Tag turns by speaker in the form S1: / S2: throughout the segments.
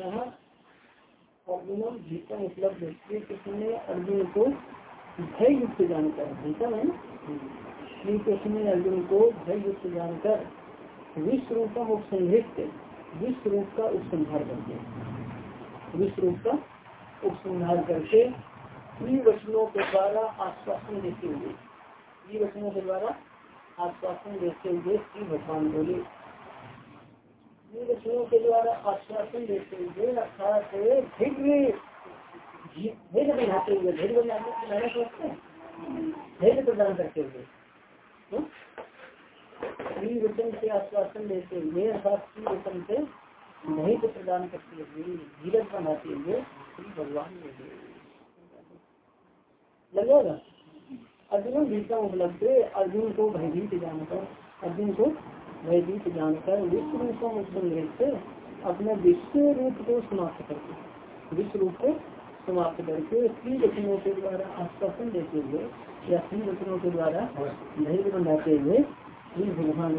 S1: अर्जुन भीषण उपलब्ध श्री कृष्ण ने अर्जुन को भय युक्त जानकर भीषण है श्री कृष्ण ने अर्जुन को भय युक्त जानकर विश्व रूपम उपसंहृत विश्व रूप का उपसंहार करके विश्व रूप का उपसंहार करके वचनों के द्वारा आश्वासन देते हुए वचनों के द्वारा आश्वासन देते हुए श्री भगवान बोले वचनों के द्वारा आश्वासन देते हुए अर्थात धैर्य बनाते हुए धैर्य बनाने सोचते हैं? धैर्य प्रदान करते हुए। वचन से आश्वासन देते हुए, अर्थात वचन से प्रदान करते हुए धीरज बनाते हुए श्री भगवान लगेगा? अर्जुन भीषण उपलब्ध अर्जुन को भयभीत जानकर, अर्जुन को भयभीत जानकर विश्व रूप से अपने विश्व रूप को समाप्त करके विश्व रूप को समाप्त करके स्त्री वचनों के द्वारा आश्वासन देते हुए या स्त्री वचनों के द्वारा धैर्य बनाते हुए भगवान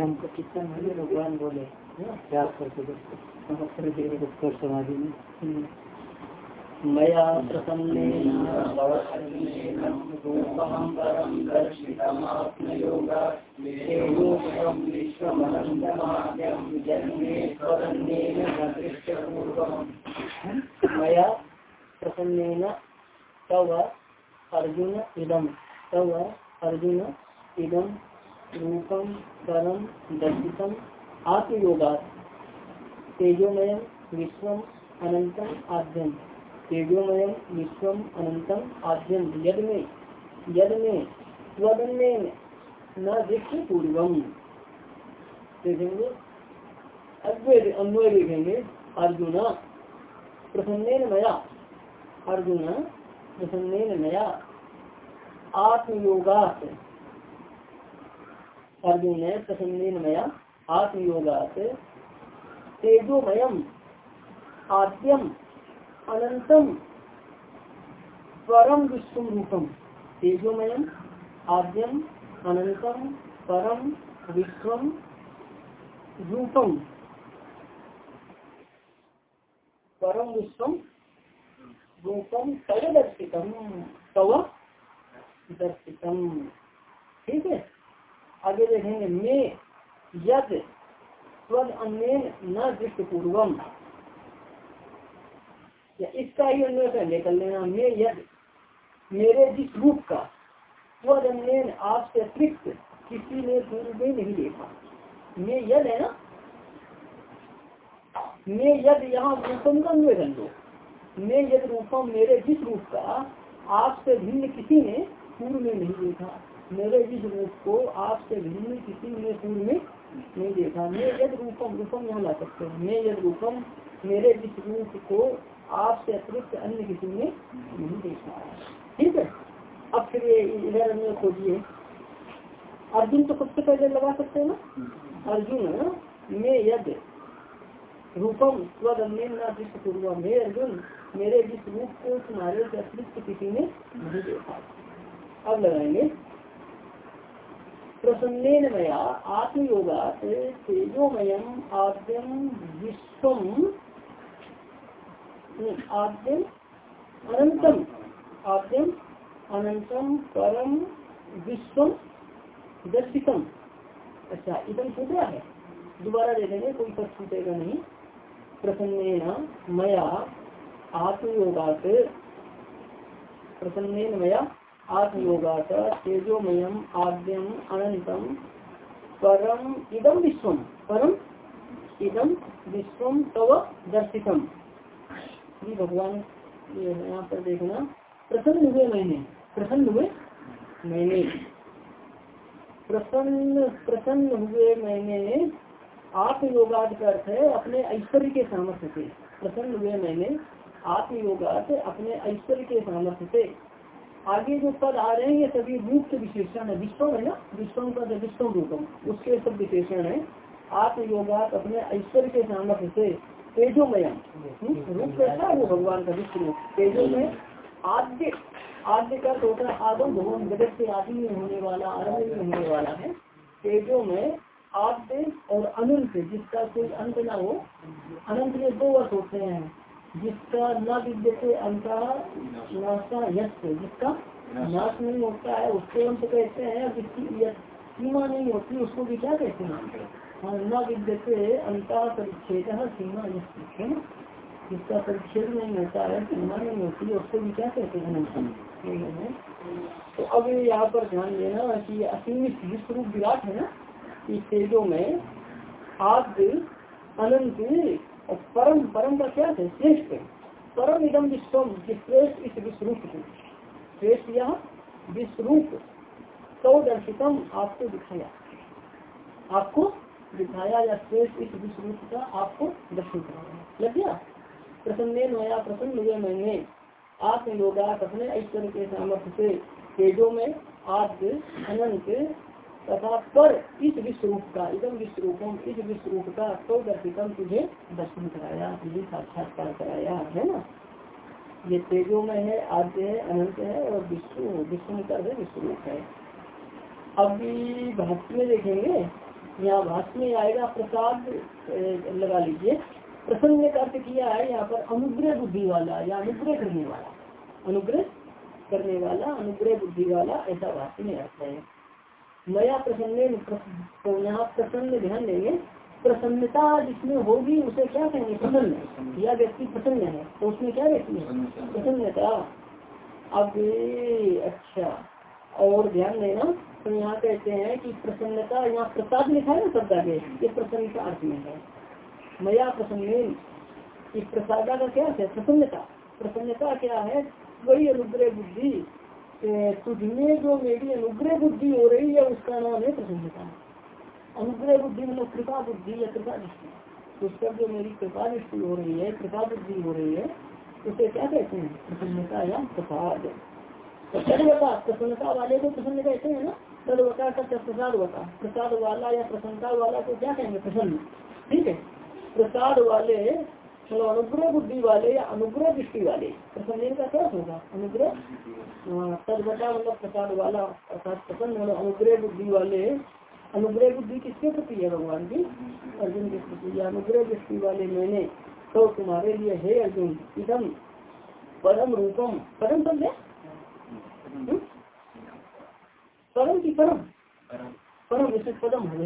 S1: हमको कितना भगवान बोले प्रयास करके समाधि में। हम्म। मया प्रसन्नेन तव अर्जुन इदम तव अर्जुन इदम रूपम परम दर्शितम आत्मयोगात, तेजोमय विश्व अनंतम आद्यम। तेजोमय विश्व अनंतम आद्यम यद में यद में स्वदन्य न दीक्ष पूर्वम। देखेंगे। अद्वैत, अन्वय देखेंगे। अर्जुन प्रसन्न नया अर्जुन प्रसन्न नया आत्मयोगात। अर्जुन प्रसन्न नया आत्मयोगात। तेजोमयम, आद्यम। अनंतम परम विश्व रूपम तेजोमय आद्यम, अनंतम परम विश्व रूपम। परम विश्व रूपम तव दर्शितम तव दर्शितम। ठीक है? आगे देखेंगे, मैं, यद अन्य न दृष्ट पूर्वम। या इसका ही अन्वय पहले कर लेना मैं यद मेरे जिस रूप का स्वजन्य आपसे अतिरिक्त किसी ने पूर्व में नहीं देखा। मैं यद है ना मैं यद यहाँ रूपम का अन्वय कर लो मैं यद रूपम मेरे जिस रूप का, आपसे भिन्न किसी ने पूर्व में नहीं देखा। मेरे जिस रूप को आपसे भिन्न किसी ने पूर्व में नहीं देखा। मैं यद रूपम रूपम यहाँ ला सकते हैं। मैं यद रूपम मेरे जिस रूप को आपसे अतिरिक्त अन्य किसी ने नहीं देखा ठीक है? अब फिर ये इधर अन्य खोजिए। अर्जुन तो सबसे पहले लगा सकते हैं ना? अर्जुन में यद रूपम स्वदन्य अर्जुन, मेरे जिस रूप को तुम्हारे से अतिरिक्त किसी ने नहीं देखा। अब लगाएँगे। प्रसन्न मया आत्मयोगा तेजोमयम आद्यम विश्वम आद्यम अनंतम आद्यम अनंतम परम विश्व दर्शितम। अच्छा छूट रहा है। दोबारा दे देंगे, कोई पद छूटेगा नहीं। प्रसन्न मया आत्मयोगात प्रसन्न मया आत्मयोगात, तेजोमयम आद्यम अनंतम परम इदम विश्वम, परम इदम विश्वम तव दर्शितम। श्री भगवान यहाँ पर देखना। प्रसन्न हुए मैंने प्रसन्न हुए मैंने प्रसन्न प्रसन्न हुए मैंने आत्मयोगाद का अर्थ है अपने ऐश्वर्य के सामर्थ्य से। प्रसन्न हुए मैंने आत्मयोगाद अपने ऐश्वर्य के सामर्थ्य से। आगे जो पद आ रहे हैं, ये सभी रूप के विशेषण है। विश्व है ना? विश्व का विश्व रूपम, उसके सब विशेषण है। आत्मयोगात अपने ऐश्वर्य के सामर्थ्य से। तेजोमय रूप कैसा है वो भगवान का विश्व रूप तेजोमय आद्य आद्य का टोटा आदम भगवान जगत से आदि में होने वाला आरंभ में होने वाला है। तेजो में आद्य और अनंत, जिसका कोई अंत ना हो। अनंत में दो अर्थ होते हैं। जिसका न विद्यते अंत नाशा यश जिसका नाश नहीं होता है, उसके अंत कहते हैं? जिसकी सीमा नहीं होती, उसको भी क्या कहते हैं? हाँ परिच्छेद सीमा यश है जिसका परिच्छेद नहीं होता है, सीमा नहीं होती, उसको भी क्या कहते हैं? तो अब यहाँ पर ध्यान देना कि असीमित विश्व रूप विराट है ना, कि तेजों में आद्य, अनंत और परम परम का क्या है? श्रेष्ठ। परम इदम विश्वम श्रेष्ठ इस विश्वरूप को श्रेष्ठ यह, विश्वरूप तो दर्शितम आपको दिखाया। आपको दिखाया या श्रेष्ठ इस विश्वरूप का आपको दर्शन कराया प्रसन्न नया प्रसन्न हुए मैंने। आत्म योगा अपने ऐश्वर्य के सामर्थ्य से, तेजो में आद्य अनंत तथा पर इस विश्वरूप का इधम विश्वरूपम, इस विश्वरूप का तो दर्शितम तुझे दर्शन कराया, तुझे साक्षात्कार कराया, है ना? ये तेजो में है, आद्य है, अनंत है और विश्व विश्व कर है, विश्वरूप है। अभी भाष्य में देखेंगे। यहाँ भाष्य में आएगा प्रसाद लगा लीजिए। प्रसन्न का अर्थ किया है यहाँ पर अनुग्रह बुद्धि वाला या अनुग्रह करने वाला। अनुग्रह करने वाला अनुग्रह बुद्धि वाला ऐसा भाष्य में आता है। नया प्रसन्न तो यहाँ प्रसन्न ध्यान देंगे। प्रसन्नता जिसमें होगी उसे क्या कहेंगे? प्रसन्न। या व्यक्ति प्रसन्न है तो उसमें क्या रहती है? प्रसन्नता। अब अच्छा और ध्यान देना। तो यहाँ कहते हैं कि प्रसन्नता, यहाँ प्रसाद लिखा है ना शब्द आगे ये प्रसन्नता अर्थ में है। मया प्रसन्न, इस प्रसादा का क्या है? प्रसन्नता। प्रसन्नता क्या है? वही अनुग्रह बुद्धि। तुझमें जो मेरी अनुग्रह बुद्धि हो रही है, उसका नाम है प्रसन्नता। अनुग्रह बुद्धि मतलब कृपा बुद्धि या कृपा दृष्टि। तो उस पर जो मेरी कृपा दृष्टि हो रही है, कृपा बुद्धि हो रही है, उसे क्या कहते हैं? प्रसन्नता या प्रसाद। बता प्रसन्नता वाले को प्रसन्न कहते हैं ना? तदवता का प्रसाद बता प्रसाद वाला या प्रसन्नता वाला को क्या कहेंगे? प्रसन्न। ठीक है? प्रसाद वाले चलो, अनुग्रह बुद्धि वाले या अनुग्रह दृष्टि वाले प्रसन्न का क्या होगा? अनुग्रह? तदवटा मतलब प्रसाद वाला अर्थात प्रसन्न मतलब अनुग्रह बुद्धि वाले अनुग्रह बुद्धि किसके प्रति है भगवान की? अर्जुन के प्रति। या अनुग्रह दृष्टि वाले मैंने तो तुम्हारे लिए है अर्जुन। इधम परम रूपम। परम है? हम्म? परम की परम। परम इसे पदम हो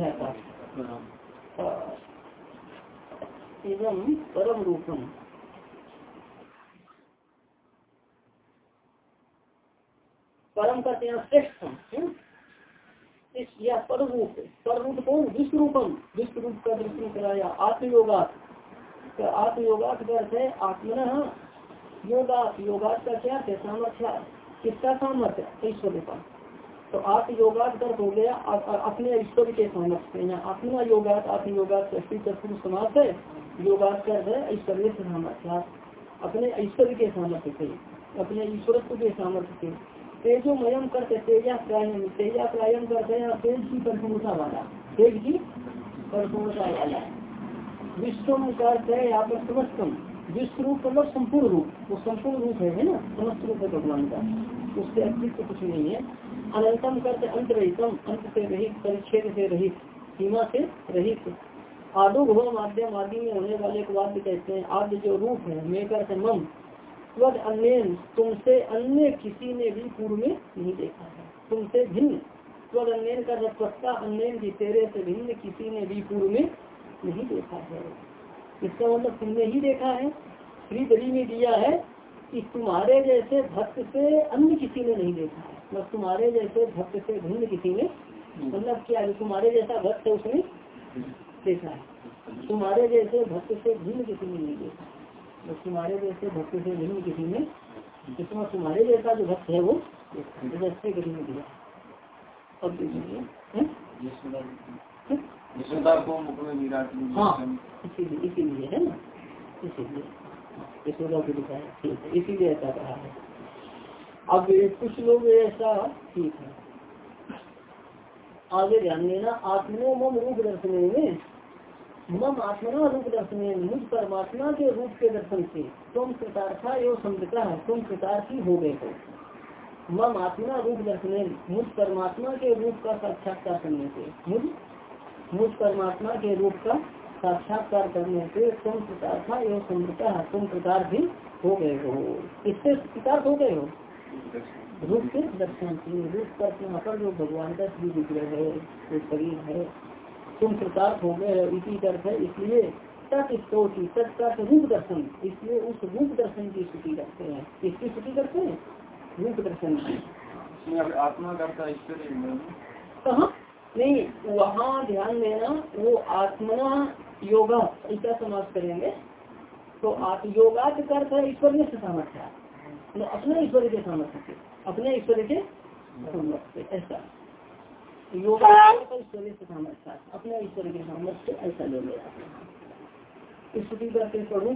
S1: एवं परम रूपम। परम का हैं श्रेष्ठ इस या पर रूप पर रूप कौन? विश्व रूपम। विश्व रूप का दर्शन कराया। आत्मयोगात। तो आत्मयोगात अर्थ है आत्मन योगात। योगात का क्या? है सामर्थ्य। किसका सामर्थ्य? ईश्वर का तो आत्म योगात अर्थ हो गया अपने ईश्वर के सामर्थ्य या आत्मा योगात आत्म योगात समाप्त है योगात अर्थ है ऐश्वर्य से सामर्थ्य अपने ऐश्वर्य के सामर्थ्य से अपने ईश्वरत्व के सामर्थ्य से तेजो मयम करते तेजा प्रायम तेजा प्रायम करते हैं तेज की परिपूर्णता वाला तेज की परिपूर्णता वाला। विश्वम का अर्थ है यहाँ पर समस्तम विश्व रूप मतलब संपूर्ण रूप वो संपूर्ण रूप है, है ना? समस्त रूप है भगवान का। उससे अतिरिक्त कुछ नहीं है। अनंतम करते अंत रहितम, अंत से रहित, परिच्छेद से रहित, सीमा से रहित। आदो भव माध्यम आदि में होने वाले एक वाद्य कहते हैं आद्य जो रूप है मेकर से मम स्वद अन्य तुमसे अन्य किसी ने भी पूर्व में नहीं देखा है। तुमसे भिन्न स्वद अन्य का रत्वत्ता अन्य तेरे से भिन्न किसी ने भी पूर्व में नहीं देखा है। इसका मतलब तुमने ही देखा है, श्री दरी में दिया है कि तुम्हारे जैसे भक्त से अन्य किसी ने नहीं देखा है। मतलब तुम्हारे जैसे भक्त से भिन्न किसी ने मतलब क्या है तुम्हारे जैसा भक्त है उसने देखा है? तुम्हारे जैसे भक्त से भिन्न किसी ने नहीं देखा। तो तुम्हारे जैसे भक्त से भिन्न किसी ने इसमें तुम्हारे जैसा जो भक्त है वो जैसे ने दिया अब देखिए हाँ? इसीलिए इसीलिए है ना? इसीलिए। यशोदा को ठीक है इसीलिए ऐसा कहा है। अब कुछ लोग ऐसा ठीक है। आगे ध्यान देना, आत्मनो मम रूप दर्शन में मम आत्मना रूप दर्शन मुझ परमात्मा के रूप के दर्शन से। तुम कृतार्था एवं समझता है तुम कृतार्थी हो गए हो। मम आत्मा रूप दर्शन मुझ परमात्मा के रूप का साक्षात्कार करने से। मुझ मुझ परमात्मा के रूप का साक्षात्कार करने से तुम प्रकार था एवं समृता तुम भी हो गए हो। इससे प्रकार हो गए हो। रूप के दर्शन की रूप का यहाँ पर जो भगवान का श्री विग्रह है जो शरीर है तुम प्रकार हो गए हो इसी अर्थ है इसलिए तत्स्तोति तत्का रूप दर्शन इसलिए उस रूप दर्शन की स्तुति करते हैं। किसकी स्तुति करते हैं? रूप दर्शन की।
S2: आत्मा करता
S1: कहा? नहीं वहाँ ध्यान देना वो आत्मा योगा ऐसा समाज करेंगे। तो आप योगा के अर्थ है ईश्वर में सामर्थ्य मतलब अपने ईश्वर के सामर्थ्य से अपने ईश्वर के सामर्थ्य ऐसा। योगा ईश्वर से सामर्थ्य अपने ईश्वर के सामर्थ्य ऐसा ले लिया पढ़ू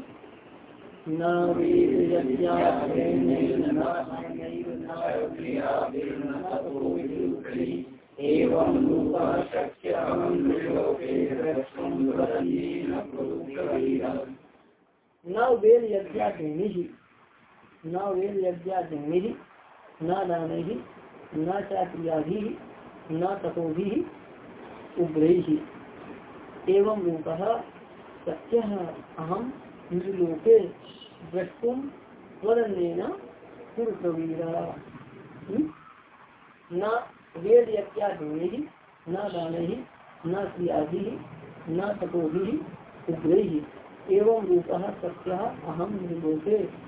S1: न वेद यज्ञाग्नि न वेद यज्ञाग्नि न दान न चाक्रियाभि न तपोभि उग्रैः। एवं रूप सत्य अहम निर्लोके द्रष्टुम न वेद यज्ञाग्नि न दान न क्रियाभि, न उग्रैः। एवं रूप सत्य अहम निर्दोषे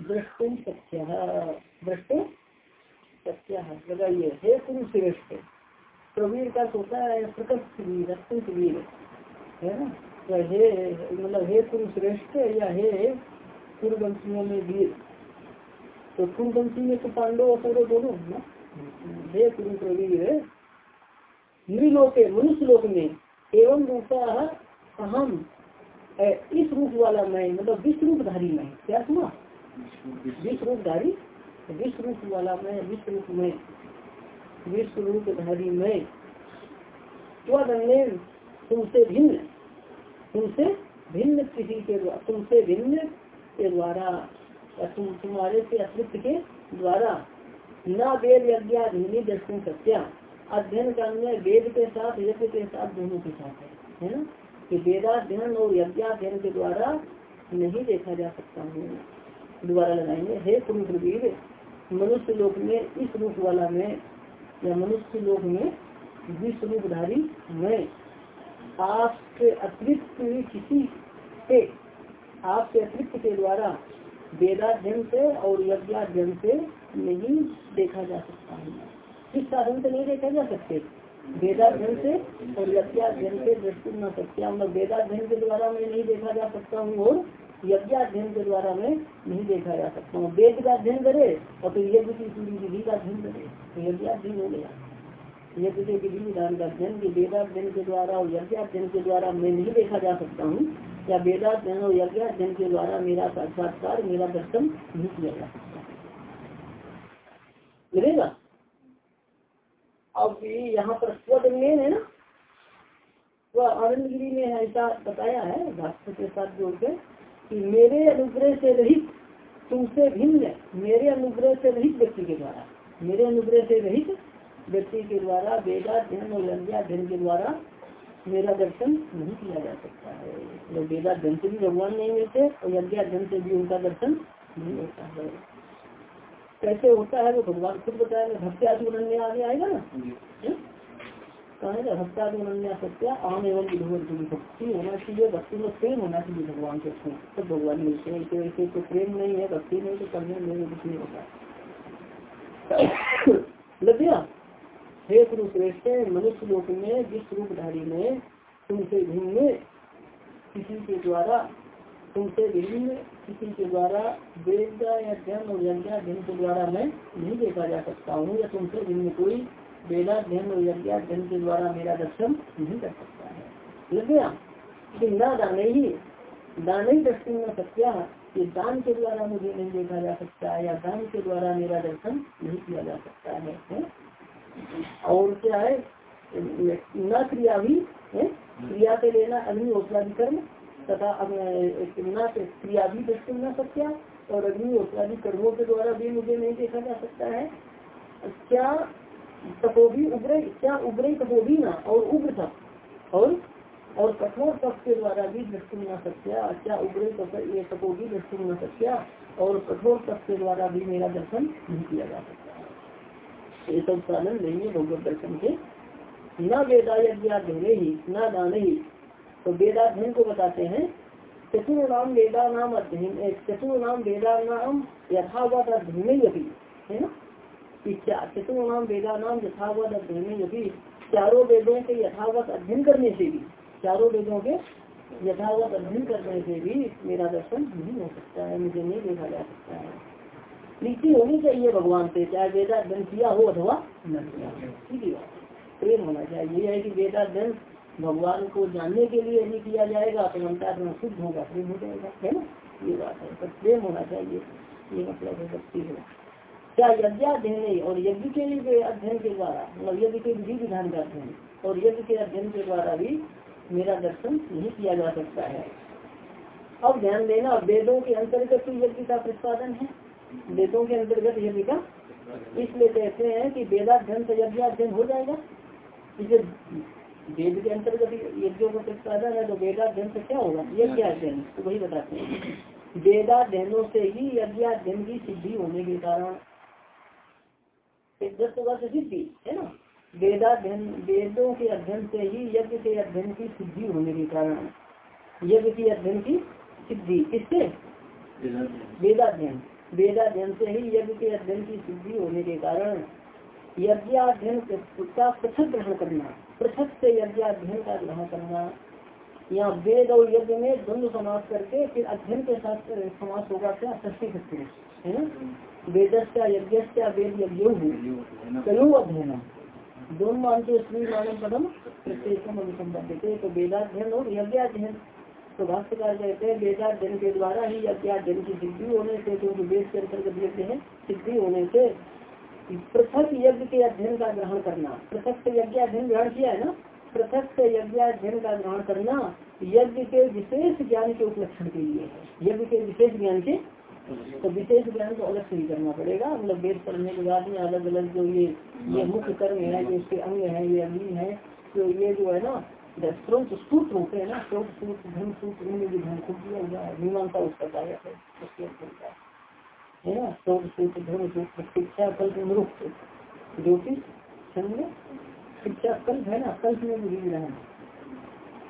S1: दृष्टुम हे प्रवीर का सोता है प्रकट अत्यंत वीर है ना? तो हे मतलब हे पुरुष श्रेष्ठ या हे पूर्ववंशियों में वीर तो पूर्ववंशी में तो पांडव और कौरव दोनों ना? हे पुरुष प्रवीर नृलोके मनुष्य लोक में एवं रूपा अहम इस रूप वाला मैं मतलब विश्व रूपधारी मैं। क्या सुना विश्व रूपधारी विश्व रूप वाला मैं, विश्व रूप में, विश्व रूपधारी में। स्वदन्य तुमसे भिन्न तुमसे भिन्न किसी के द्वारा तुमसे भिन्न के द्वारा तुम, तुम्हारे से अतिरिक्त के द्वारा न वेद यज्ञाधीनी दर्शन सत्या, अध्ययन करने वेद के साथ, यज्ञ के साथ दोनों के साथ है है ना? कि वेदाध्ययन और यज्ञाध्ययन के द्वारा नहीं देखा जा सकता हूँ। दोबारा लगाएँगे। हे पुरुष मनुष्य लोक में, इस रूप वाला में, या मनुष्य लोक में विश्व रूपधारी मैं, आपके अतिरिक्त किसी से आपके अतिरिक्त के द्वारा वेदाध्यन से और यज्ञाध्यन से नहीं देखा जा सकता है। किस साधन से नहीं देखा जा सकते। वेदाध्यन से और यज्ञाध्यन से दृष्टि न सकते। हम वेदाध्यन के द्वारा मैं नहीं देखा जा सकता हूँ और यज्ञ अध्ययन के द्वारा में नहीं देखा जा सकता। हूँ वेद का अध्ययन करे और फिर यज्ञ की पूरी विधि का अध्ययन करे तो यज्ञ अध्ययन हो गया। यज्ञ के विधि विधान का अध्ययन, की वेदाध्ययन के द्वारा और यज्ञ अध्ययन के द्वारा मैं नहीं देखा जा सकता हूँ, या वेदाध्ययन और यज्ञ अध्ययन के द्वारा मेरा साक्षात्कार, मेरा दर्शन नहीं किया जा सकता। मिलेगा? अब यहाँ पर स्वद में है ना? वह आनंद गिरी में ऐसा बताया है भाष्य के साथ जोड़ के कि मेरे अनुग्रह से रहित तुमसे भिन्न मेरे अनुग्रह से रहित व्यक्ति के द्वारा। मेरे अनुग्रह से रहित व्यक्ति के द्वारा वेदाध्ययन और यज्ञाध्ययन के द्वारा मेरा दर्शन नहीं किया जा सकता है। तो वेदाध्ययन से भी भगवान नहीं मिलते और यज्ञाध्ययन से भी उनका दर्शन नहीं होता है। कैसे होता है तो भगवान खुद बताया भक्ति आदि आगे आएगा ना? कहा भक्ता अनन्या सत्या, आम एवं भक्ति होना चाहिए, भक्ति में प्रेम होना चाहिए भगवान के उसमें। सब भगवान मिलते हैं तो ऐसे तो प्रेम नहीं है, भक्ति नहीं तो करने में कुछ नहीं होता। लभ्या हे पुरुष श्रेष्ठ, मनुष्य लोक में, जिस रूपधारी में तुमसे भिन्न, किसी के द्वारा तुमसे भिन्न, किसी के द्वारा वेद या जन्म और यज्ञ के द्वारा मैं नहीं देखा जा सकता हूँ, या तुमसे भिन्न कोई वेदाध्ययन और यज्ञाध्ययन के द्वारा मेरा दर्शन नहीं कर सकता है। लग गया? कि न दाने ही दान दृष्टि न सत्या ये दान के द्वारा मुझे नहीं देखा जा सकता है या दान के द्वारा मेरा दर्शन नहीं किया जा सकता है, है? और क्या है? न क्रिया भी है? क्रिया के लेना अग्नि औषधि कर्म तथा न क्रिया भी दृष्टि न सत्या और अग्नि कर्मों के द्वारा भी मुझे नहीं देखा जा सकता है। क्या तपोभी उग्र क्या उग्र तपोभी ना, और उग्र तप और और कठोर तप के द्वारा भी दृष्टि न सकता क्या उग्र तप ये तपोगी दृष्टि न सकता और कठोर तप के द्वारा भी मेरा दर्शन नहीं किया जा सकता। ये सब साधन लेंगे भगवत दर्शन के। न वेदा यज्ञाध्ययन ही, न दान ही। तो वेदाध्ययन को बताते हैं, चतुर नाम वेदा नाम अध्ययन चतुर नाम वेदा नाम यथावत अध्ययन है ना? कि नाम वेदा नाम यथावत अध्ययन यदि चारों वेदों के यथावत अध्ययन करने से भी, चारों वेदों के यथावत अध्ययन करने से भी मेरा दर्शन नहीं हो सकता है, मुझे नहीं देखा जा सकता है। प्रीति होनी चाहिए भगवान से, चाहे वेदा अध्ययन किया हो अथवा ठीक है? प्रेम होना चाहिए। ये है कि वेदाध्यन भगवान को जानने के लिए यदि किया जाएगा तो अंतर शुद्ध होगा, प्रेम हो जाएगा। है ना? ये बात है। पर प्रेम होना चाहिए। ये मतलब है सकती है क्या यज्ञाध्ययन और यज्ञ के अध्ययन के द्वारा मतलब यज्ञ के विधि विधान का अध्ययन और यज्ञ के अध्ययन के द्वारा भी मेरा दर्शन नहीं किया जा सकता है। अब ध्यान देना, वेदों के अंतर्गत यज्ञ का प्रतिपादन है। वेदों के अंतर्गत यज्ञ का इसलिए कहते हैं कि वेदाध्यन से यज्ञ अध्ययन हो जाएगा। इसे वेद के अंतर्गत यज्ञों का प्रतिपादन है तो वेदाध्यन से क्या होगा? यज्ञ अध्ययन तो वही बताते हैं। वेदाध्ययनों से ही यज्ञाध्यन की सिद्धि होने के कारण दस वर्ष सिद्धि है ना? वेदाध्यन वेदों के अध्ययन से ही यज्ञ के अध्ययन की सिद्धि होने के कारण, यज्ञ की अध्ययन की सिद्धि, किससे? वेदाध्ययन। वेदाध्ययन से ही यज्ञ के अध्ययन की सिद्धि होने के कारण यज्ञाध्ययन का पृथक ग्रहण करना, पृथक से यज्ञाध्ययन का ग्रहण करना यहाँ वेद और यज्ञ में द्वंद्व समाप्त करके फिर अध्ययन के साथ समाप्त होगा क्या? षष्टी है ना? वेद यज्ञ वेद यज्ञ अध्ययन दोनों मानव पदम तो और यज्ञाध्ययन। तो भाष्यकार कहते हैं के द्वारा ही यज्ञाध्ययन की सिद्धि होने से क्योंकि वेद के अंतर्गत यज्ञ है, सिद्धि होने से पृथक यज्ञ के अध्ययन का ग्रहण करना। पृथक यज्ञ अध्ययन ग्रहण किया है ना? पृथक यज्ञ अध्ययन का ग्रहण करना यज्ञ के विशेष ज्ञान के उपलक्षण के लिए है। यज्ञ के विशेष ज्ञान के तो विशेष ज्ञान को अलग से ही करना पड़ेगा। मतलब वेद पढ़ने के बाद में अलग अलग जो ये ये मुख्य कर्म है जो इसके अंग है ये अग्नि है तो ये जो है ना स्रोत सूत्र होते हैं ना स्रोत सूत्र धन सूत्र इनमें भी धन खूब दिया हुआ है। मीमांसा उसका कार्य है उसके है। ना? स्रोत सूत्र धन सूत्र शिक्षा कल्प मृत ज्योतिष छंद शिक्षा कल्प है ना? कल्प में भी है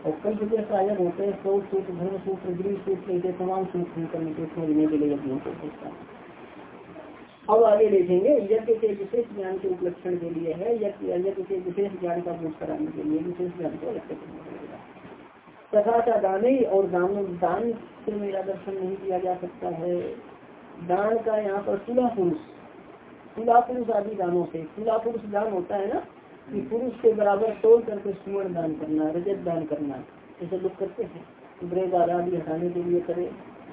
S1: और कल जो सहायक होते हैं, सौ सूत्र, धर्म सूत्र, गृह सूत्र ऐसे तमाम सूत्र करने के समझने के लिए यज्ञों को सोचता अब आगे देखेंगे, यज्ञ के विशेष ज्ञान के उपलक्षण के लिए है, यज्ञ के विशेष ज्ञान का बोध कराने के लिए विशेष ज्ञान को अलग करना पड़ेगा। तथा चा दाने और दान दान से मेरा दर्शन नहीं किया जा सकता है। दान का यहाँ पर तुला पुरुष तुला पुरुष आदि दानों से, तुला पुरुष दान होता है ना? कि पुरुष के बराबर तोड़ करके सुवर्ण दान करना, रजत दान करना, ऐसे लोग करते हैं। ब्रेक आदि हटाने के लिए करे,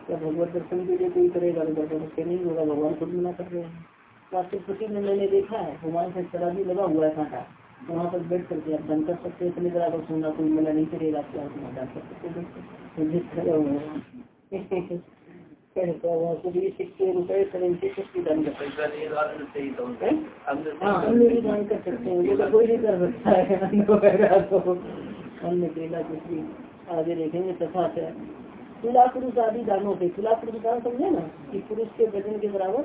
S1: या भगवत दर्शन के लिए कोई करेगा तो दर्शन उसके नहीं होगा, भगवान खुद मना कर रहे हैं। वास्तुपति में मैंने देखा है, भगवान से शराबी लगा हुआ है कांटा। वहाँ पर बैठ करके आप दान कर सकते हैं, इतने बराबर सुनना कोई मना नहीं करेगा क्या दान कर सकते हैं। सिक्के रुपए करेंसी कुछ दान कर सकते हैं। अन्य भी दान कर सकते हैं ये तो कोई नहीं कर सकता है। अन्न तो केला कुछ भी आगे देखेंगे तथा से। तुला पुरुष आदि दानों तुला पुरुष दान समझे ना कि पुरुष के वज़न के बराबर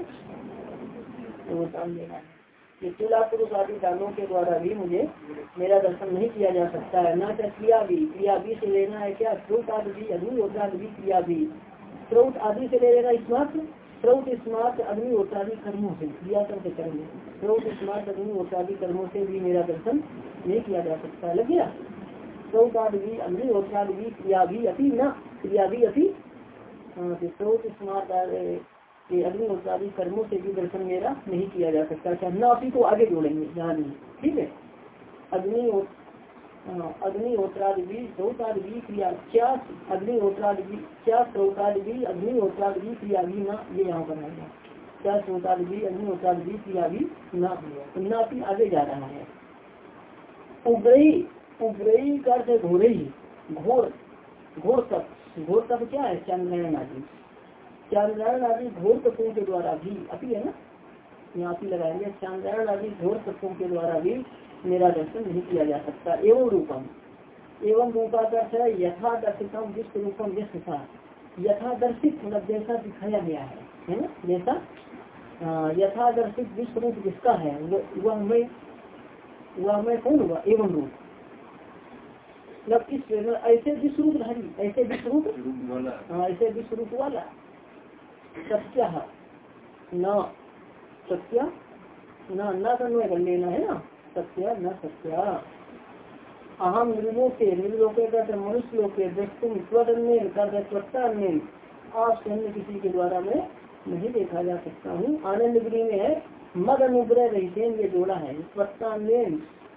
S1: तो वो दान देना कि तुला पुरुष आदि दानों के द्वारा भी मुझे मेरा दर्शन नहीं किया जा सकता है ना क्रिया भी क्रिया भी से लेना है क्या? श्रोत आदि भी अग्नि होता भी क्रिया भी। स्रोत आदि से ले लेगा स्मार्ट स्रोत स्मार्ट अग्नि होतादि कर्मों से, क्रिया करके कर्म स्रोत स्मार्ट अग्नि होतादि कर्मों से भी मेरा दर्शन नहीं किया जा सकता, लग गया? स्रोत आदि भी, अग्नि होतादि भी, क्रिया भी अति न, क्रिया भी अति स्रोत स्मार्ट अग्नि होतादि कर्मों से भी दर्शन मेरा नहीं किया जा सकता अच्छा न अति को आगे जोड़ेंगे यहाँ नहीं ठीक है? अग्नि अग्निहोत्रादि स्रोतादि क्रिया, क्या अग्निहोत्रादि, क्या स्रोतादि अग्निहोत्रादि क्रिया भी न, ये यहाँ क्या स्रोतादि अग्निहोत्रादि क्रिया भी न भी आगे जा रहा है। उग्रही उग्रही का अर्थ घोरही घोर घोर तप। घोर तप क्या है? चंद्रायण आदि। चंद्रायण आदि घोर तत्वों के द्वारा भी अभी है ना? यहाँ लगाएँगे। चंद्रायण आदि घोर तत्वों के द्वारा भी मेरा दर्शन नहीं किया जा सकता। एवं रूपम। एवं रूपा अर्थ है यथा दर्शितम विश्व रूपम विश्व था यथा दर्शित मतलब जैसा दिखाया गया है है ना? जैसा? यथा दर्शित विश्व रूप जिसका है वह मैं वह मैं कौन हुआ? एवं रूप। मतलब इस ऐसे विश्व रूप धारी ऐसे विश्व रूप हाँ ऐसे विश्व रूप वाला। सत्य। न सत्य? न न कर लेना है ना? सत्य न सत्य। अहम निर्लोके निर्लोके कहते मनुष्य लोके दृष्टुम स्वदन्य कहते स्वत्तान्य आपसे अन्य किसी के द्वारा मैं नहीं देखा जा सकता हूँ। आनंद गिरी में है, मद अनुग्रह रहते ये जोड़ा है। स्वत्तान्य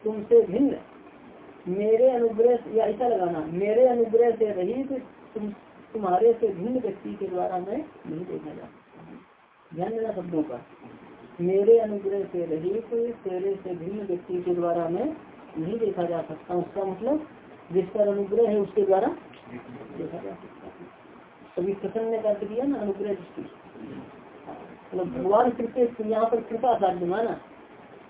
S1: तुमसे भिन्न। मेरे अनुग्रह या ऐसा लगाना, मेरे अनुग्रह से रहित तुम तुम्हारे से भिन्न व्यक्ति के द्वारा मैं नहीं देखा जा सकता ध्यान देना शब्दों का। मेरे अनुग्रह से रहित तेरे से भिन्न व्यक्ति के द्वारा मैं नहीं देखा जा सकता उसका मतलब जिस पर अनुग्रह है, उसके द्वारा देखा जा सकता है। कभी प्रसन्न ने का दिया ना, अनुग्रह दृष्टि? मतलब भगवान कृपा यहाँ पर कृपा साध्य माना।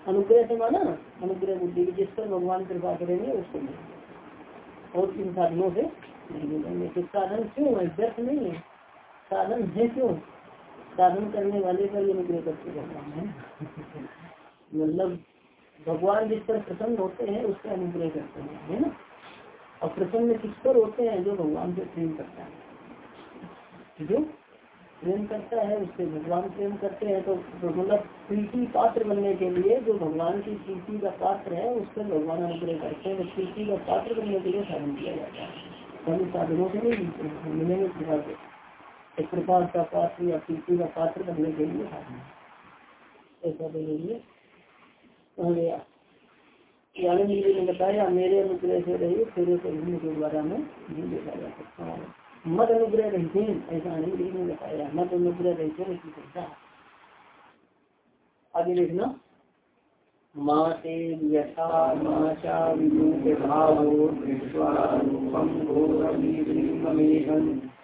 S1: अनुग्रह से माना, अनुग्रह बुद्धि की जिस पर भगवान कृपा करेंगे, उसको मिलेगा और इन साधनों से नहीं मिलेंगे। तो साधन क्यों है? व्यर्थ नहीं है। साधन है क्यों? साधन करने वाले का ये अनुग्रह करते है। मतलब भगवान जिस पर प्रसन्न होते हैं, उसका अनुग्रह करते हैं, है ना? और प्रसन्न किस पर होते हैं, जो भगवान से प्रेम करता है। जो प्रेम करता है, उससे भगवान प्रेम करते हैं तो मतलब प्रीति पात्र बनने के लिए जो भगवान की प्रीति का पात्र है, उस पर भगवान अनुग्रह करते हैं। प्रीति का पात्र बनने के लिए साधन किया जाता है। साधनों से नहीं मिलते हैं, मिलेंगे कृपा से एक प्रकार का पात्र या प्रीति का पात्र करने के लिए ऐसा बोलेंगे कहा गया जी ने बताया, मेरे अनुग्रह से रही तेरे से भिन्न के द्वारा में नहीं देखा जा सकता। है मत अनुग्रह रहते ऐसा आनंद जी ने बताया। मत अनुग्रह रहते ऐसी चर्चा। आगे देखना। माते यथा माचा विभावो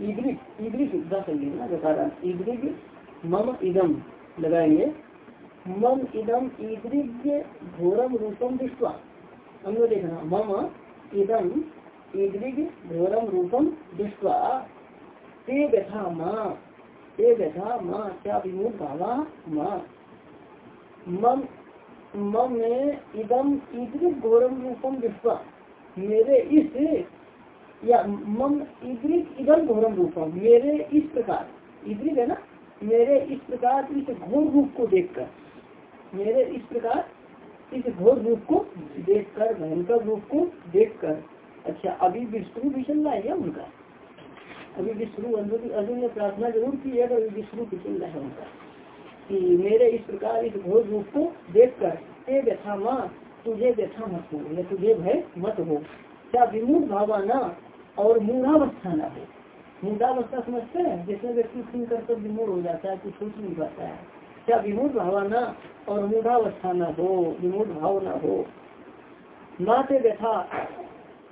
S1: ईदृग मम इदम लगाएँगे। मम इदम घोरम रूपम दृष्टवा। हमने देखना, मम इदम घोरम रूपम दृष्टवा। ते व्यथा ते व्यथा क्या विमुख भावा मम मम इदम घोरम रूपम दृष्टवा। मेरे इस या मम ईदृग इदम घोरम रूपम मेरे इस प्रकार। ईदृग है ना? मेरे इस प्रकार इस घोर रूप को देखकर। मेरे इस प्रकार इस घोर रूप को देखकर, भयंकर रूप को देखकर। अच्छा अभी विष्णु भी चल रहा है क्या उनका। अभी विष्णु अर्जुन ने प्रार्थना ज़रूर की है, अभी विष्णु भी चल रहा है उनका। कि मेरे इस प्रकार इस घोर रूप को देखकर ते व्यथा माँ, तुझे व्यथा मत हो, या तुझे भय मत हो। क्या विमूढ़ भावना और मूढ़ावस्था ना हो। मूढ़ावस्था समझते हैं? जिसमें व्यक्ति सुन कर विमूढ़ हो जाता है, कुछ सोच नहीं पाता है। क्या विमूढ़ भावना और मूढ़ावस्था न हो, विमूढ़ भाव न हो? माँ से व्यथा,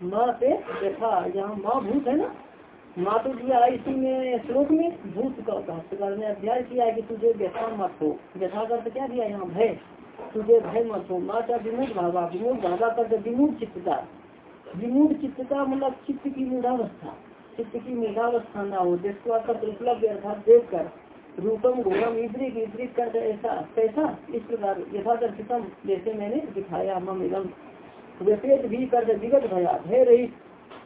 S1: माँ से व्यथा, यहाँ माँ भूत है ना? माँ तो दिया इसी में, श्लोक में, भूत का ने अध्याय किया है कि तुझे व्यथा मत हो। व्यथा कर क्या दिया यहाँ भय। तुझे भय मत हो। माँ का विमूढ़ भावा विमूढ़ भावा कर विमूढ़ चित्तता विमूढ़ चित्तता मतलब चित्त की मूढ़ावस्था। चित्त की मूढ़ावस्था न हो, जिसको उपलब्ध अर्थात देख कर रूपम घोरम इद्रिक इद्रिक कर ऐसा कैसा इस प्रकार यथादर्शितम जैसे मैंने दिखाया मम इदम व्यपेत भी कर विगत भया, भय रहित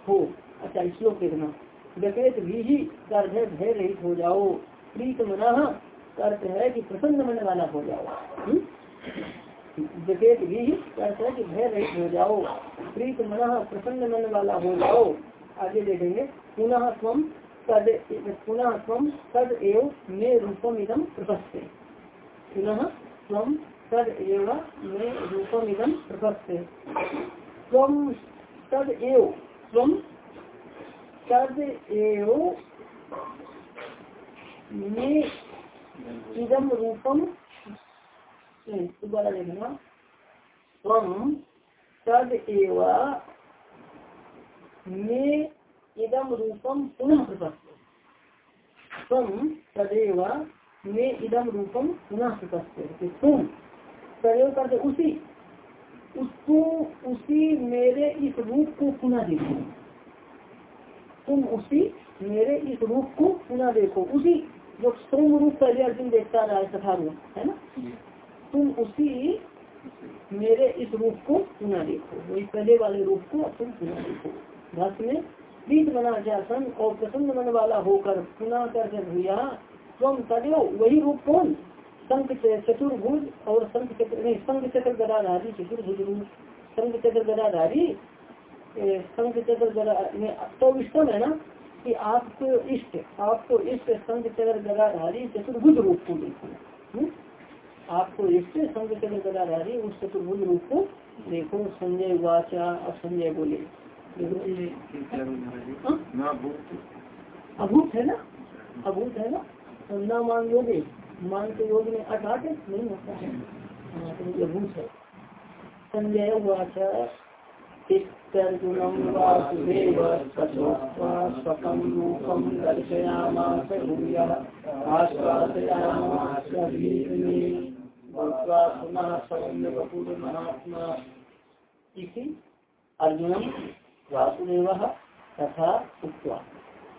S1: हो। अच्छा श्लोक देखना डकेत भी ही है भय रहित हो जाओ। प्रीत मना अर्थ है कि प्रसन्न मन वाला हो जाओ। डकेत भी अर्थ है कि भय रहित हो जाओ, प्रीत मना प्रसन्न मन वाला हो जाओ। आगे देखेंगे, पुनः तम तद पुनः तम तद एव मे रूपम इदम प्रपस्ते। पुनः तम तद एव मे रूपम इदम प्रपस्ते। तम तद एव तम तद एव मे इदम रूपम दोबारा देखना तद एव मे इदम रूपम पुनः तदेव मे इदम रूपम पुनः तुम करते उसी उसको उसी मेरे इस रूप को पुनः देखो तुम उसी मेरे इस रूप को पुनः देखो उसी जो श्रम रूप पहले अर्जुन देखता रहा है सखा रूप है ना तुम उसी मेरे इस रूप को पुनः देखो। वही पहले वाले रूप को तुम पुनः देखो। भाष्य में, प्रीत मना जासन और प्रसन्न मन वाला होकर पुनः कर भूया स्वम तदेव वही रूप कौन? संख चतुर्भुज और संख चक्र नहीं संघ चक्र गदाधारी चतुर्भुज रूप। संघ चक्र गदाधारी संघ चक्र गदा तो इष्टम है ना? कि आपको इष्ट आपको इष्ट संघ चक्र गदाधारी चतुर्भुज रूप को देखो। आपको इष्ट संघ चक्र गदाधारी उस चतुर्भुज रूप को देखो, संजय वाचा और संजय बोले अभूत है ना? अभूत है ना? न मान योगे मान के योग में अट नहीं होता है। अभूत है। संजय वाच अर्जुनम वासुदेव आश्वासयामास अर्जुनम वासुदेव तथा उक्त्वा।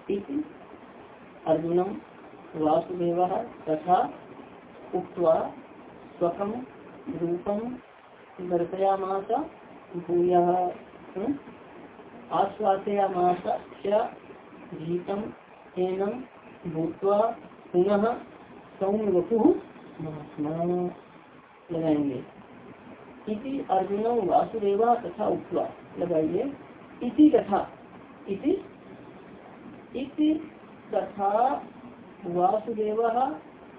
S1: इति अर्जुनम वासुदेव तथा उक्त्वा स्वकम रूपम दर्शयामास भूयः आश्वासयामास भीतम एनम भूत्वा सौम्य वपु महात्मा। लगाएँगे। इति अर्जुन वासुदेव तथा उक्त्वा, लगाइए। इति तथा, इति इति तथा वासुदेव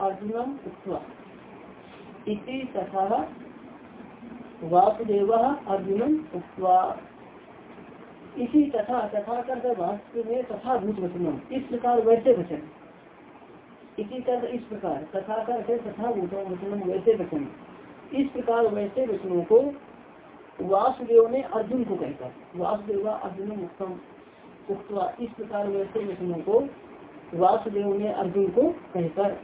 S1: अर्जुन उक्त्वा। इति तथा वासुदेव अर्जुन उक्त्वा। इसी तथा तथा कर भाष्य में तथा भूत वचनम। इस प्रकार वैसे वचन। इसी कर इस प्रकार, तथा कर तथा वचनम वैसे वचन। इस प्रकार वैसे विष्णु को वासुदेव ने अर्जुन को कहकर वासुदेव अर्जुन उत्तम उक्तवा इस प्रकार वैसे विष्णु को वासुदेव ने अर्जुन को कहकर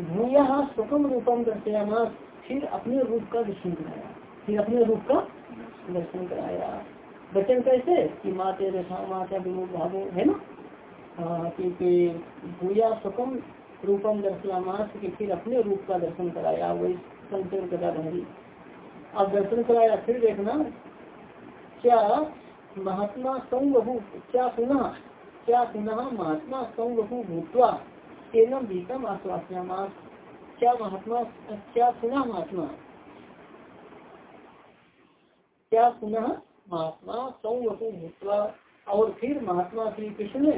S1: भूया स्वकम रूपम दर्शयामा फिर अपने रूप का दर्शन कराया। फिर अपने रूप का दर्शन कराया। वचन कैसे? कि माते रथा माता विनोद भागो है ना? क्योंकि भूया स्वकम रूपम दर्शयामास, कि फिर अपने रूप का दर्शन कराया। वही संचर गदाधारी अब दर्शन कराया, फिर देखना, क्या महात्मा संगहु, क्या सुना, क्या पुनः महात्मा संगहु भूतवा, एवं भीतम आश्वास्यामास क्या महात्मा, क्या पुनः महात्मा? क्या पुनः महात्मा सौम्य भूतवा, और फिर महात्मा श्री कृष्ण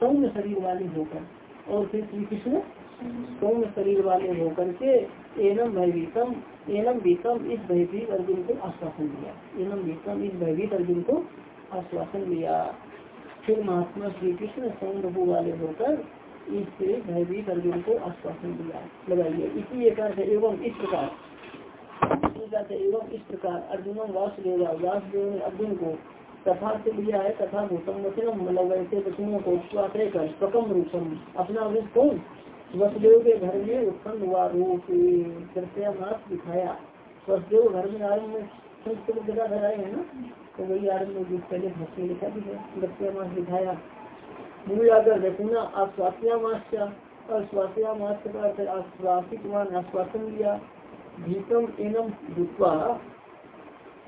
S1: सौम्य शरीर वाले होकर, और फिर श्री कृष्ण सौम्य शरीर वाले होकर के एनम भयभीतम एनम भीतम इस भयभीत अर्जुन को आश्वासन दिया। एनम भीतम इस भयभीत अर्जुन को आश्वासन दिया। फिर महात्मा श्री कृष्ण सौम्य वाले होकर इस भयभीत अर्जुन को आश्वासन दिया। लगाइए। इसी एक एवं इस प्रकार। एवं इस प्रकार अर्जुन वासुदेव वासुदेव ने अर्जुन को कथा से लिया है, तथा भूतम वचनम मतलब वैसे वचनों को आश्रय कर, स्वकम रूपम, अपना कौन? वसुदेव के घर में उत्पन्न हुआ रूप, कृपया मास दिखाया। वसुदेव घर में आरंभ में संस्कृत जगह धराए है ना? तो वही आरंभ में पहले भक्ति लिखा भी है, कृपया मास दिखाया। मूल आकर देखूना आप स्वास्थ्या मास क्या और स्वास्थ्या मास के बाद आश्वासित आश्वासन लिया भीतम एनम भूतवा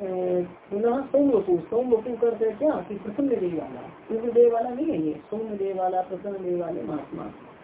S1: पुनः सोम वपु सोम वपु करते क्या? कि प्रसन्न देव वाला उग्र देव वाला नहीं है ये सोम देव वाला प्रसन्न देव वाले महात्मा।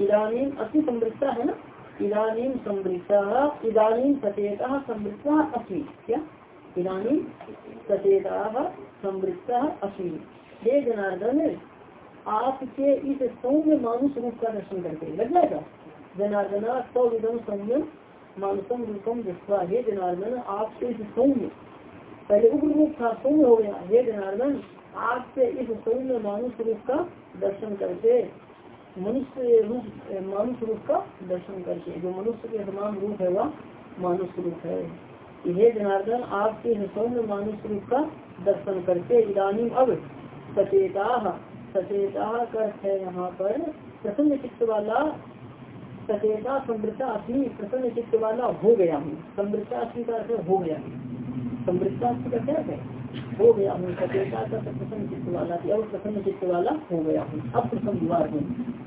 S1: इदानीम अति समृद्धता है ना? इदानीम समृद्धता इदानीम सचेता समृद्धता अस्मी क्या? इदानीम सचेता समृद्धता अस्मी हे जनार्दन, आपके इस सौम्य मानुष रूप का दर्शन करके, लग जाएगा? जनार्दना सौ इदम सौम्यम मानसम रूपम जिसका हे जनार्दन आपसे इस सौम्य, पहले उग्र रूप था, सौम्य हो गया। हे जनार्दन आपसे इस सौम्य मानुष रूप का दर्शन करके मनुष्य रूप मानुष रूप का दर्शन करके, जो मनुष्य के समान रूप है, वह मानुष रूप है। यह जनार्दन, आपके सौम्य मानुष रूप का दर्शन करके इधानी अब सचेता सचेता का है यहाँ पर, प्रसन्न चित्त वाला, सचेता समृद्धता अपनी प्रसन्न चित्त वाला हो गया हूँ। समृद्धता अस्मी का अर्थ हो गया समृद्धता अस्मी का क्या है? हो गया हूँ। सचेता का प्रसन्न चित्त वाला और प्रसन्न चित्त वाला हो गया हूँ। अब प्रसन्न द्वार हूँ।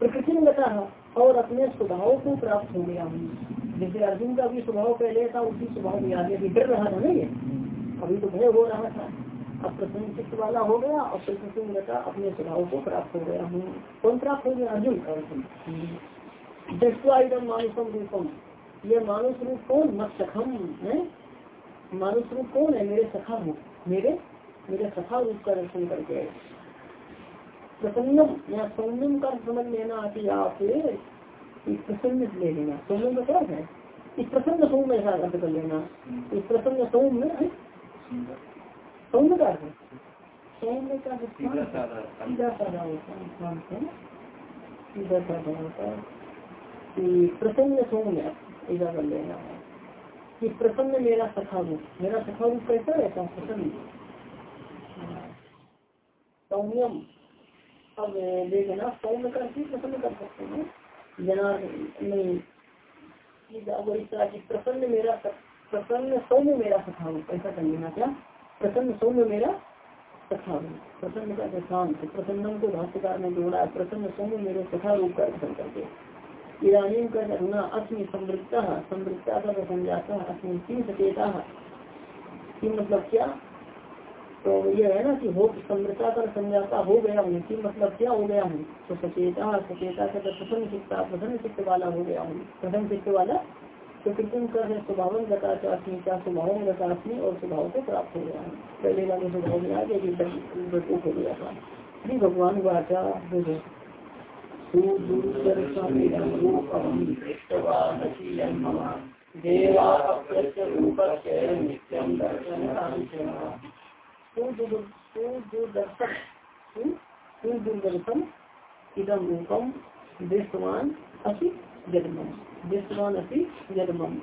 S1: प्रकृति बता और अपने स्वभाव को प्राप्त हो गया हूँ। जैसे अर्जुन का भी स्वभाव पहले था, उसी स्वभाव में आगे भी डर रहा था ना ये? अभी तो भय हो रहा था। अब प्रसन्न वाला हो गया, और प्रकृति बता अपने स्वभाव को प्राप्त हो गया हूँ। कौन प्राप्त हो गया? अर्जुन अर्जुन। मानुषम रूपम ये मानुष रूप कौन? मत सखम, है? मानुष रूप कौन है? मेरे सखा हूँ। मेरे? मेरे सखा रूप का दर्शन करके प्रसन्नम या सौम्यम का समझ लेना कि आप प्रसन्न ले लेना। सौम्य का क्या है? इस प्रसन्न सौम्य ऐसा अर्थ कर लेना। इस प्रसन्न सौम्य सौम्य का अर्थ? सौम्य का सीधा साधा होता है। सीधा साधा होता है। प्रसन्न सौम्य ऐसा कर लेना है। कि प्रसन्न मेरा सखा रूप मेरा सखा रूप कैसा रहता है प्रसन्न। सौम्यम। अब देखना सौम्य कर प्रसन्न कर सकते हैं। जना नहीं प्रसन्न मेरा प्रसन्न सौम्य मेरा सखा ऐसा कर लेना क्या? प्रसन्न सौम्य मेरा सखा प्रसन्न का शांत प्रसन्नम को भाष्यकार ने जोड़ा प्रसन्न सौम्य मेरे सखा रूप का दर्शन करके। इधानी का धर्मा अस्मि समृद्धता समृद्धता का संजाता अस्मिन तीन सचेता की मतलब क्या? तो ये है ना कि हो समृद्धता का संजाता हो गया हूँ की मतलब क्या हो गया हूँ तो सचेता सचेता का प्रसन्न चित्ता प्रसन्न चित्त वाला हो गया हूँ प्रसन्न चित्त वाला तो कृत्रिम कर है स्वभाव गताचात्मी क्या स्वभाव में गतात्मी और स्वभाव को प्राप्त हो गया पहले वाले स्वभाव में आ गया हो गया था श्री भगवान वाचा दृष्टवान दृष्टवान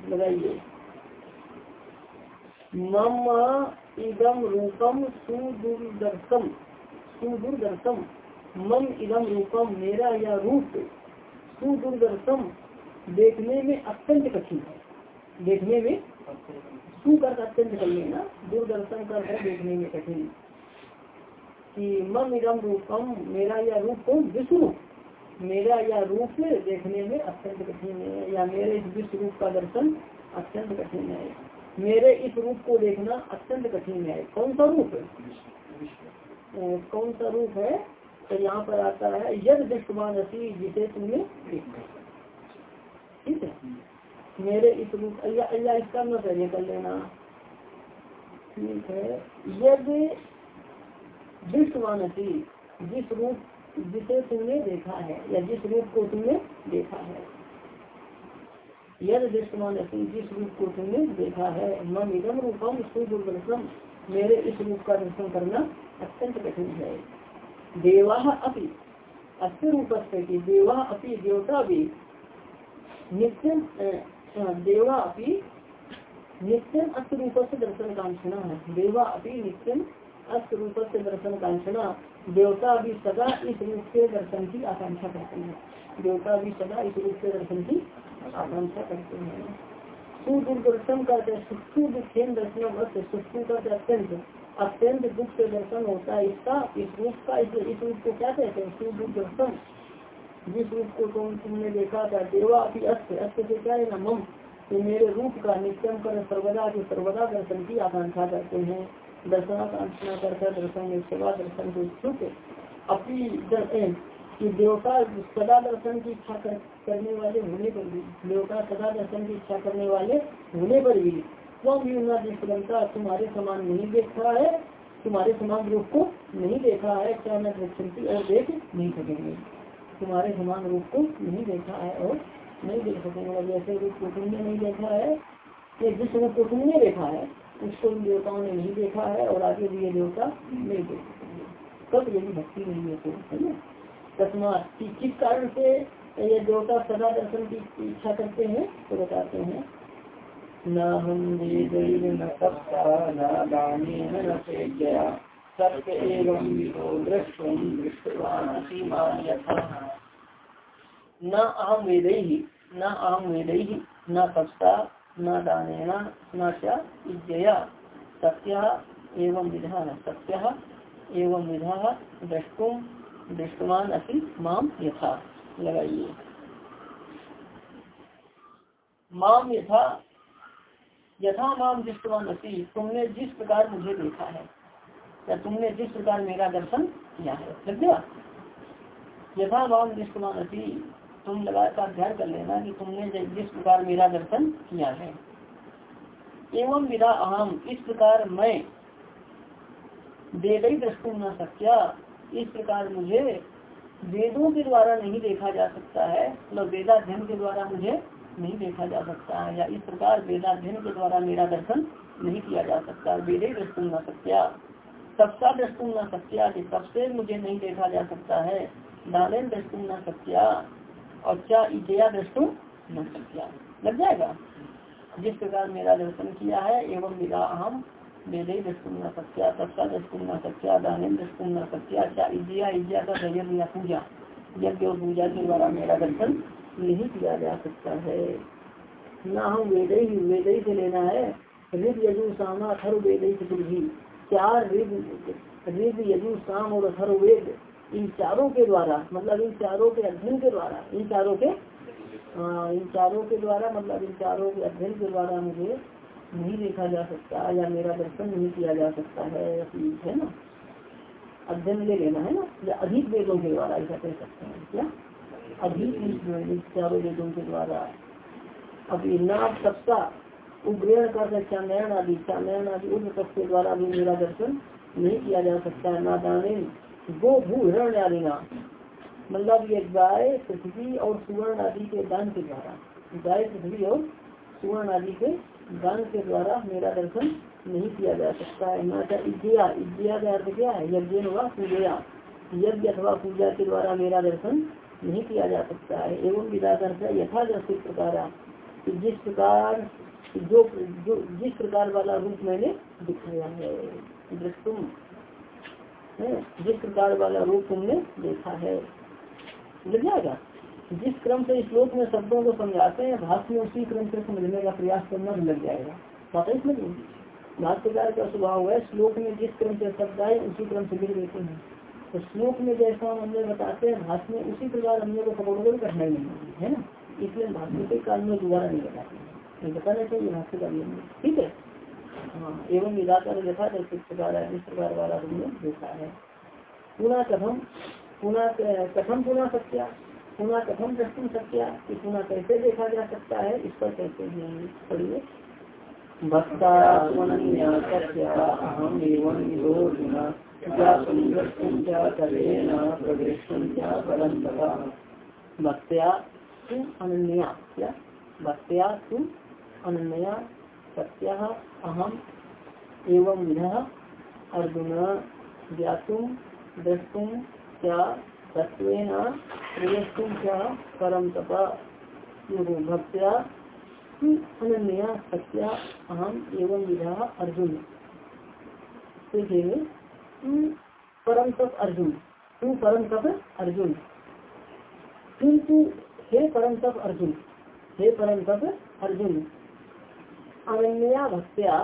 S1: लगाइए मम इदम रूपम सुदुर्दर्शम सुदुर्दर्शम मम इदम रूपम मेरा यह रूप सुदुर्दर्शम देखने में अत्यंत कठिन है। देखने में सु कर अत्यंत लेना दूरदर्शन कर है देखने में कठिन। कि मम इदम रूपम मेरा यह रूप कौन? विष्णु। मेरा यह रूप देखने में अत्यंत कठिन है या मेरे इस विश्व रूप का दर्शन अत्यंत कठिन है। मेरे इस रूप को देखना अत्यंत कठिन है। कौन सा रूप? है कौन सा रूप है? तो यहाँ पर आता है यद दृष्टवान जिसे तुमने देखा। ठीक है? मेरे इस रूप, अल्लाह अल्लाह इसका न पहले कर लेना। ठीक है? यद दृष्टवान जिस रूप जिसे तुमने देखा है, या जिस रूप को तुमने देखा है। यद दृष्टवान जिस रूप को तुमने देखा है, मन इधम रूपम सुदुर्दर्शम मेरे इस रूप का दर्शन करना अत्यंत कठिन है। देवा अपनी अस्थिर रूप की देवा अपनी देवता भी नित्य देवा अपनी नित्यम अस्तरूप से दर्शन कांक्षणा देवा अभी नित्यम अस्तरूप से दर्शन कांक्षणा देवता भी सदा इस रूप से दर्शन की आकांक्षा करते हैं। देवता भी सदा इस रूप से दर्शन की आकांक्षा करते हैं। सुदुर्दर्शन का सुखु दुखेन दर्शन सुखु का अत्यंत अत्यंत दुख से दर्शन होता है, इसका, इस रूप का, इस रूप को क्या कहते हैं? सुदुर्दर्शन जिस रूप को तुम तुमने देखा था देवा अभी अस्त अस्त से क्या है ना मम? तो मेरे रूप का नित्यम कर सर्वदा के सर्वदा दर्शन की आकांक्षा करते हैं। दर्शनाकांक्षा करता दर्शन सेवा दर्शन को इच्छुक अपनी कि देवता सदा दर्शन की इच्छा कर, करने वाले होने पर भी देवता सदा दर्शन की इच्छा करने वाले होने पर भी वह भी दृष्टता तुम्हारे समान नहीं देखा है तुम्हारे समान रूप को नहीं देखा है क्या मैं देख नहीं सकेंगे? तुम्हारे समान रूप को नहीं देखा है और नहीं देख सकेंगे जैसे रूप को तुमने नहीं देखा है। या जिस रूप को तुमने देखा है, उसको देवताओं ने नहीं देखा है और आगे भी ये देवता नहीं देख सकेंगे। कब यदि भक्ति नहीं है तो है ना? तस्मात किस कारण से ये देवता सदा दर्शन की इच्छा करते हैं तो बताते हैं। न हम न एवं न अहम वेद ही न अहम वेद ही न न न सत्य एवं सत्य एवं दृष्टमान अति माम यथा। लगाइए। माम यथा यथा माम दृष्टवान अति तुमने जिस प्रकार मुझे देखा है या तुमने जिस प्रकार मेरा दर्शन किया है लग यथा अति तुम लगातार ध्यान कर लेना कि तुमने जिस प्रकार मेरा दर्शन किया है। एवं विदा अहम, इस प्रकार मैं वेद दृष्टि न सक्या इस प्रकार मुझे वेदों के द्वारा नहीं देखा जा सकता है मतलब वेदाध्यन के द्वारा मुझे नहीं देखा जा सकता है, या इस प्रकार वेदाध्यन के द्वारा मेरा दर्शन नहीं किया जा सकता, वेद ही दृष्टि न सक्या सबका दृष्टि न सक्या सबसे मुझे नहीं देखा जा सकता है। दालेन दृष्टि न सक्या और क्या इजया दृष्टु न सत्या? लग जाएगा? जिस प्रकार मेरा दर्शन किया है, एवं मेरा अहम वेद दृष्टि न सत्या तत्का दृष्टि न सक्या दान दृष्टि न सक्या क्या इजया इज्या का यज्ञ या पूजा? यज्ञ और पूजा के द्वारा मेरा दर्शन नहीं किया जा सकता है। न हम वेद ही, वेद से लेना है। ऋग यजु सामा अथर्व वेद ही ऋग ऋग यजु साम और अथर्व वेद इन चारों के द्वारा मतलब इन चारों के अध्ययन के द्वारा, इन चारों के इन चारों के द्वारा मतलब इन चारों के अध्ययन के द्वारा मुझे नहीं देखा जा सकता, या मेरा दर्शन नहीं किया जा सकता है है ना? अध्ययन ले लेना है ना? या अधिक वेदों के द्वारा ऐसा कह सकते हैं, क्या? अधिक चारों वेदों के द्वारा। अभी नाम सत्ता उग्रहण कर चांदयन आदि चांदयन आदि उग्र के द्वारा भी मेरा दर्शन नहीं किया जा सकता है, नादान। गो भू हिरण आदि मतलब ये गाय, पृथ्वी और सुवर्ण आदि के दान के द्वारा, गाय, पृथ्वी और सुवर्ण आदि के दान के द्वारा मेरा दर्शन नहीं किया जा सकता है। ना इज्जिया इज्जिया का अर्थ क्या है? यज्ञ व पूजया। यज्ञ अथवा पूजा के द्वारा मेरा दर्शन नहीं किया जा सकता है। एवं विदा करता यथा यथादर्शित प्रकार। जिस प्रकार जो जो, जिस प्रकार वाला रूप मैंने दिखाया है, दृष्टुम जिस प्रकार वाला रूप तुमने देखा है लग जाएगा। जिस क्रम से श्लोक में शब्दों को समझाते हैं भाष में उसी क्रम से समझने का प्रयास करना भी लग जाएगा। पता इसमें भाष्यकार का स्वभाव है, श्लोक में जिस क्रम से शब्द आए, उसी क्रम से लिख देते हैं। तो श्लोक में जैसा हम हमने बताते हैं भाष में उसी प्रकार हमने को पकड़ोगे करना ही नहीं है ना? इसलिए भाष्य के काल में दोबारा नहीं बताते नहीं बताना चाहिए भाष्य का ठीक है? हाँ एवं निराकर तो किस प्रकार है इस प्रकार वाला तुमने देखा है। पुनः कथम पुनः कथम पुनः सत्या पुनः कथम दृष्टि सत्या कि पुनः कैसे देखा जा सकता है इस पर कैसे हैं पढ़िए। भक्ता अहम एवं भक्त्या तुम अनन्या क्या? भक्त्या तुम अनन्या सत्य अहम एवं विध अर्जुन ज्ञातुम द्रष्टुम क्या तत्व प्रयस्तुम क्या परम तप। भक्त्या अनन्या सत्या अहम एवं विधा अर्जुन। परम तप अर्जुन। तू परम तप अर्जुन। किंतु हे परम तप अर्जुन। हे परम तप अर्जुन। अनन्या भक्त्या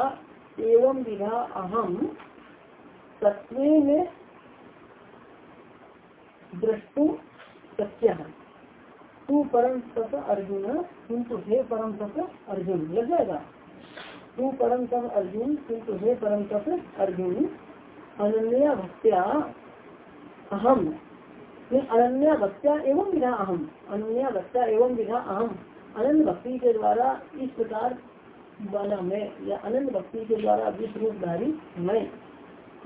S1: एवं विधा अहम तत्व दृष्टु सत्य तू परम तप अर्जुन किंतु हे परम तप अर्जुन लग जाएगा तू परम तप अर्जुन किंतु हे परम तप अर्जुन अनन्या भक्त्या अहम अनन्या भक्त्या एवं विधा अहम अनन्या भक्त्या एवं विधा अहम अनंत भक्ति के द्वारा इस प्रकार वाला मैं या अनंत भक्ति के द्वारा विश्व रूपधारी मैं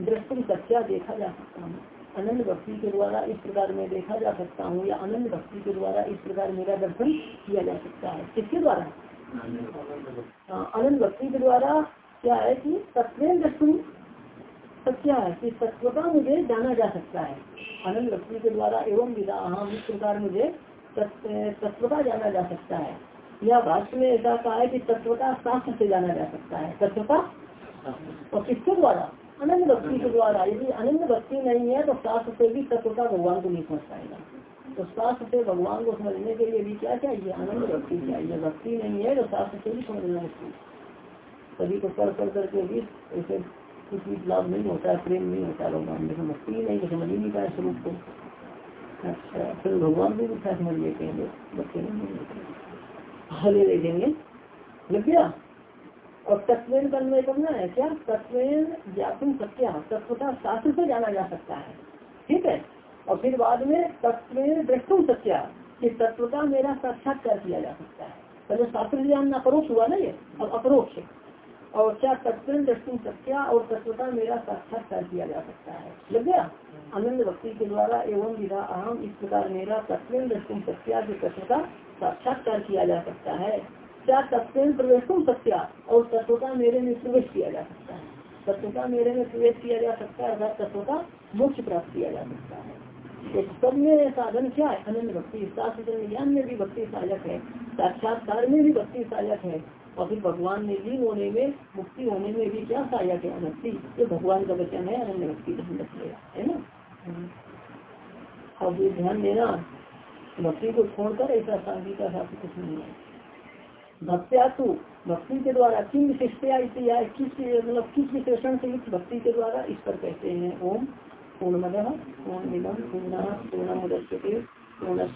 S1: दृष्टि सत्या देखा जा सकता हूँ। अनंत भक्ति के द्वारा इस प्रकार में देखा जा सकता हूँ या अनंत भक्ति के द्वारा इस प्रकार मेरा दर्शन किया जा सकता है। किसके द्वारा? हाँ, अनंत भक्ति के द्वारा क्या है कि तत्व दृष्टि सत्या है कि तत्वता मुझे जाना जा सकता है। अनंत भक्ति के द्वारा एवं विधा हम इस प्रकार मुझे तत्वता जाना जा सकता है। यह भाष्य में ऐसा कहा है कि तत्वता शास्त्र से जाना जा सकता है। तत्वता और किसके द्वारा? अनंत भक्ति के द्वारा। यदि अनंत भक्ति नहीं है तो शास्त्र से भी तत्वता भगवान को नहीं समझ पाएगा। तो शास्त्र से भगवान को समझने के लिए भी क्या चाहिए? आनंद भक्ति चाहिए। भक्ति नहीं है तो शास्त्र से भी समझना मुश्किल। सभी को पढ़ पढ़ करके भी ऐसे कुछ भी लाभ नहीं होता है, प्रेम नहीं होता भगवान में। भक्ति ही नहीं तो समझ ही नहीं पाए स्वरूप को। अच्छा फिर भगवान भी उठा समझ लेते हैं लोग बच्चे नहीं हले देखेंगे लग गया? और तत्वेन का अन्वय करना है क्या? तत्वेन व्यापन सत्या तत्वता शास्त्र से जाना जा सकता है। ठीक है? और फिर बाद में तत्वेन दृष्टुम सत्या कि तत्वता मेरा साक्षात्कार किया जा सकता है। पहले शास्त्र ज्ञान अपरोक्ष हुआ ना ये? अब अपरोक्ष और क्या तत्व दृष्टि सत्या और तत्वता मेरा साक्षात्कार किया जा सकता है? लग गया? आनंद भक्ति के द्वारा एवं विधा अहम इस प्रकार मेरा तत्व दृष्टि सत्या की तत्वता साक्षात्कार किया जा सकता है। क्या तत्व प्रवेश सत्या और तत्वता मेरे में प्रवेश किया जा सकता है। तत्वता मेरे में प्रवेश किया जा सकता है अर्थात तत्वता मोक्ष प्राप्त किया जा सकता है। तो सब में साधन क्या है। अनंत भक्ति शास्त्र ज्ञान में भी भक्ति सहायक है। साक्षात्कार में भी भक्ति सहायक है। और फिर भगवान में लीन होने में मुक्ति होने में भी क्या सहायक है? भक्ति ये भगवान का वचन है। अनंत भक्ति ध्यान रखिएगा। है ना? अब ध्यान देना। भक्ति को छोड़कर ऐसा शांति का साथ कुछ नहीं है। भक्त्या तो भक्ति के द्वारा किन विशिष्टया किस मतलब किस विशेषण से युक्त भक्ति के द्वारा इस पर कहते हैं, ओम पूर्ण मद पूर्ण पूर्णा पूर्ण मुदस्यते पूर्ण